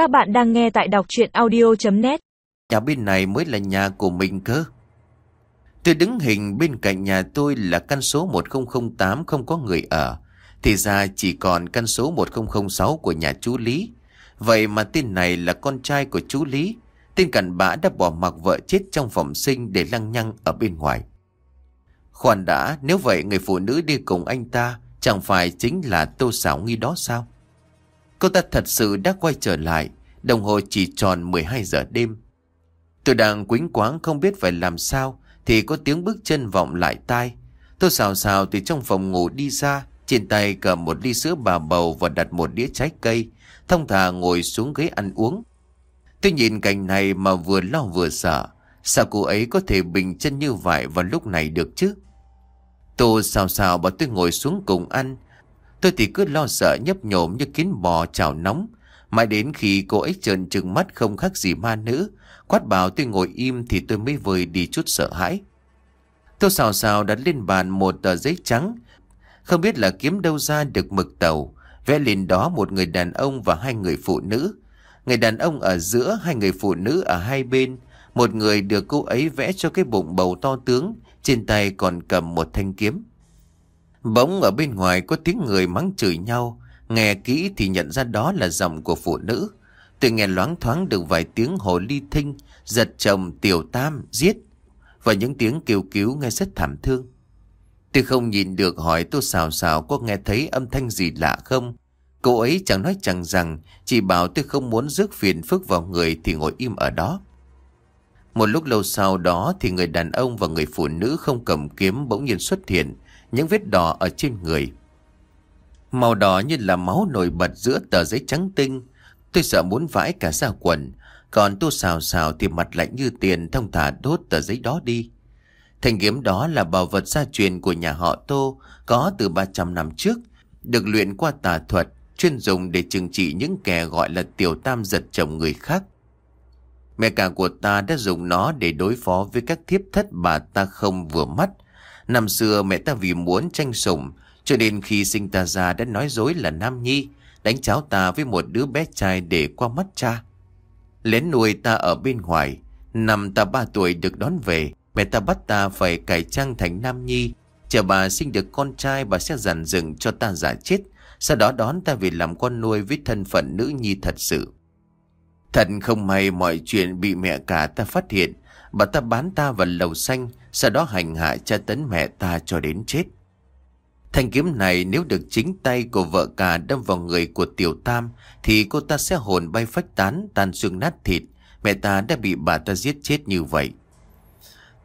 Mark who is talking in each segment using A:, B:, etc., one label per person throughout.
A: Các bạn đang nghe tại đọc chuyện audio.net
B: Nhà bên này mới là nhà của mình cơ. Tôi đứng hình bên cạnh nhà tôi là căn số 1008 không có người ở. Thì ra chỉ còn căn số 1006 của nhà chú Lý. Vậy mà tên này là con trai của chú Lý. Tên cặn bã đã bỏ mặc vợ chết trong phòng sinh để lăng nhăng ở bên ngoài. Khoan đã, nếu vậy người phụ nữ đi cùng anh ta chẳng phải chính là Tô xảo Nghi đó sao? Cô ta thật sự đã quay trở lại, đồng hồ chỉ tròn 12 giờ đêm. Tôi đang quính quáng không biết phải làm sao thì có tiếng bước chân vọng lại tai. Tôi xào xào từ trong phòng ngủ đi ra, trên tay cầm một ly sữa bà bầu và đặt một đĩa trái cây, thông thả ngồi xuống ghế ăn uống. Tôi nhìn cảnh này mà vừa lo vừa sợ, sao cô ấy có thể bình chân như vậy vào lúc này được chứ? Tôi xào xào bảo tôi ngồi xuống cùng ăn, tôi thì cứ lo sợ nhấp nhổm như kiến bò chảo nóng, mãi đến khi cô ấy trợn trừng mắt không khác gì ma nữ, quát bảo tôi ngồi im thì tôi mới vơi đi chút sợ hãi. Tôi xào xào đặt lên bàn một tờ giấy trắng, không biết là kiếm đâu ra được mực tàu, vẽ lên đó một người đàn ông và hai người phụ nữ. Người đàn ông ở giữa, hai người phụ nữ ở hai bên, một người được cô ấy vẽ cho cái bụng bầu to tướng, trên tay còn cầm một thanh kiếm. Bỗng ở bên ngoài có tiếng người mắng chửi nhau, nghe kỹ thì nhận ra đó là giọng của phụ nữ. Tôi nghe loáng thoáng được vài tiếng hồ ly thinh, giật chồng, tiểu tam, giết, và những tiếng kêu cứu nghe rất thảm thương. Tôi không nhìn được hỏi tôi xào xào có nghe thấy âm thanh gì lạ không. Cô ấy chẳng nói chẳng rằng, chỉ bảo tôi không muốn rước phiền phức vào người thì ngồi im ở đó. Một lúc lâu sau đó thì người đàn ông và người phụ nữ không cầm kiếm bỗng nhiên xuất hiện, những vết đỏ ở trên người. Màu đỏ như là máu nổi bật giữa tờ giấy trắng tinh. Tôi sợ muốn vãi cả ra quần, còn tôi xào xào thì mặt lạnh như tiền thông thả đốt tờ giấy đó đi. Thanh kiếm đó là bảo vật gia truyền của nhà họ Tô, có từ 300 năm trước, được luyện qua tà thuật, chuyên dùng để trừng trị những kẻ gọi là tiểu tam giật chồng người khác. Mẹ cả của ta đã dùng nó để đối phó với các thiếp thất bà ta không vừa mắt. Năm xưa mẹ ta vì muốn tranh sủng, cho nên khi sinh ta ra đã nói dối là Nam Nhi, đánh cháu ta với một đứa bé trai để qua mắt cha. Lén nuôi ta ở bên ngoài, năm ta ba tuổi được đón về, mẹ ta bắt ta phải cải trang thành Nam Nhi. Chờ bà sinh được con trai bà sẽ dàn dựng cho ta giả chết, sau đó đón ta về làm con nuôi với thân phận nữ nhi thật sự. Thật không may mọi chuyện bị mẹ cả ta phát hiện, bà ta bán ta vào lầu xanh, sau đó hành hạ cha tấn mẹ ta cho đến chết. Thanh kiếm này nếu được chính tay của vợ cả đâm vào người của tiểu tam thì cô ta sẽ hồn bay phách tán, tan xương nát thịt. Mẹ ta đã bị bà ta giết chết như vậy.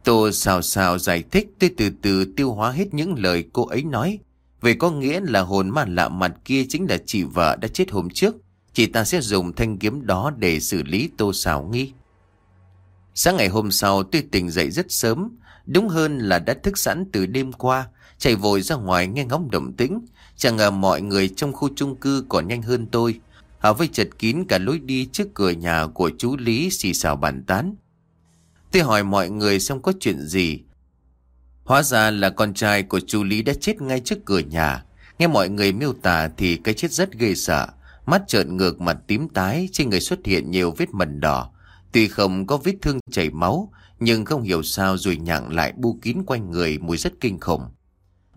B: Tô xào xào giải thích tôi từ từ tiêu hóa hết những lời cô ấy nói. Về có nghĩa là hồn ma lạ mặt kia chính là chị vợ đã chết hôm trước. Chị ta sẽ dùng thanh kiếm đó để xử lý tô xào nghi. Sáng ngày hôm sau tôi tỉnh dậy rất sớm. Đúng hơn là đã thức sẵn từ đêm qua. Chạy vội ra ngoài nghe ngóng động tĩnh. Chẳng ngờ mọi người trong khu chung cư còn nhanh hơn tôi. Họ vây chật kín cả lối đi trước cửa nhà của chú Lý xì xào bàn tán. Tôi hỏi mọi người xem có chuyện gì. Hóa ra là con trai của chú Lý đã chết ngay trước cửa nhà. Nghe mọi người miêu tả thì cái chết rất ghê sợ. Mắt trợn ngược mặt tím tái, trên người xuất hiện nhiều vết mẩn đỏ. Tuy không có vết thương chảy máu, nhưng không hiểu sao rồi nhặng lại bu kín quanh người mùi rất kinh khủng.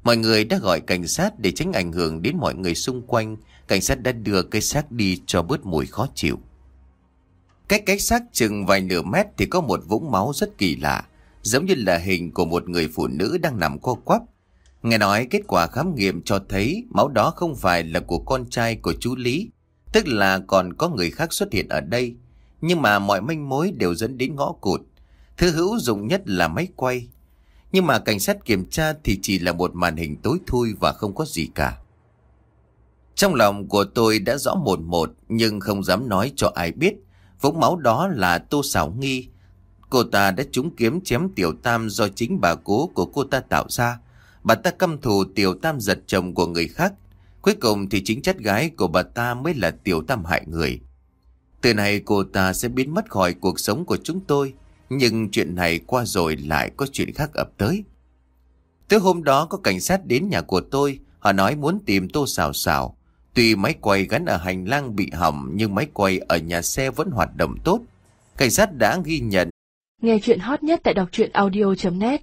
B: Mọi người đã gọi cảnh sát để tránh ảnh hưởng đến mọi người xung quanh. Cảnh sát đã đưa cây xác đi cho bớt mùi khó chịu. Cách cách xác chừng vài nửa mét thì có một vũng máu rất kỳ lạ, giống như là hình của một người phụ nữ đang nằm co quắp. Nghe nói kết quả khám nghiệm cho thấy máu đó không phải là của con trai của chú Lý, tức là còn có người khác xuất hiện ở đây. Nhưng mà mọi manh mối đều dẫn đến ngõ cụt. Thứ hữu dụng nhất là máy quay. Nhưng mà cảnh sát kiểm tra thì chỉ là một màn hình tối thui và không có gì cả. Trong lòng của tôi đã rõ một một, nhưng không dám nói cho ai biết Vũng máu đó là Tô Sảo Nghi. Cô ta đã trúng kiếm chém Tiểu Tam do chính bà cố của cô ta tạo ra. Bà ta căm thù Tiểu Tam giật chồng của người khác. Cuối cùng thì chính chất gái của bà ta mới là Tiểu Tam hại người. Từ này cô ta sẽ biến mất khỏi cuộc sống của chúng tôi. Nhưng chuyện này qua rồi lại có chuyện khác ập tới. Tới hôm đó có cảnh sát đến nhà của tôi. Họ nói muốn tìm Tô xào xào Tuy máy quay gắn ở hành lang bị hỏng, nhưng máy quay ở nhà xe vẫn hoạt động tốt. Cảnh sát đã ghi nhận.
A: Nghe chuyện hot nhất tại đọc truyện audio.net